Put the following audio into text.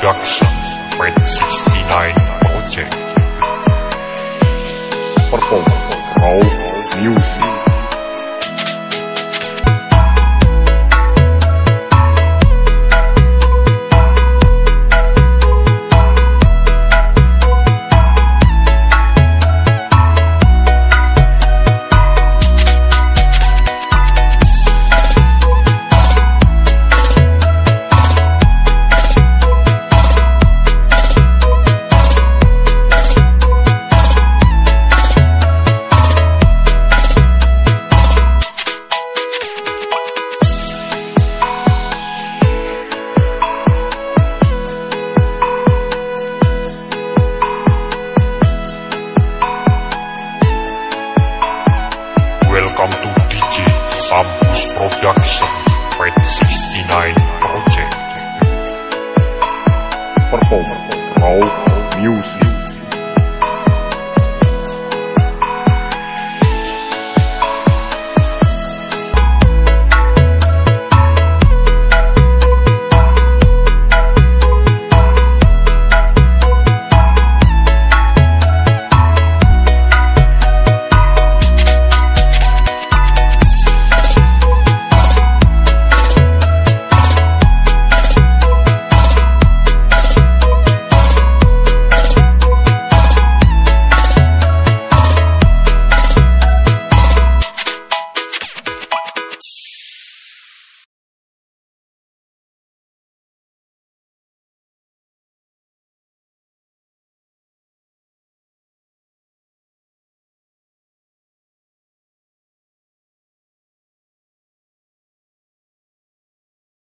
Production 2069 Project. Performer Raw Music. Welcome to DJ Sampus Production Fred 69 Project. Performer Raw Music.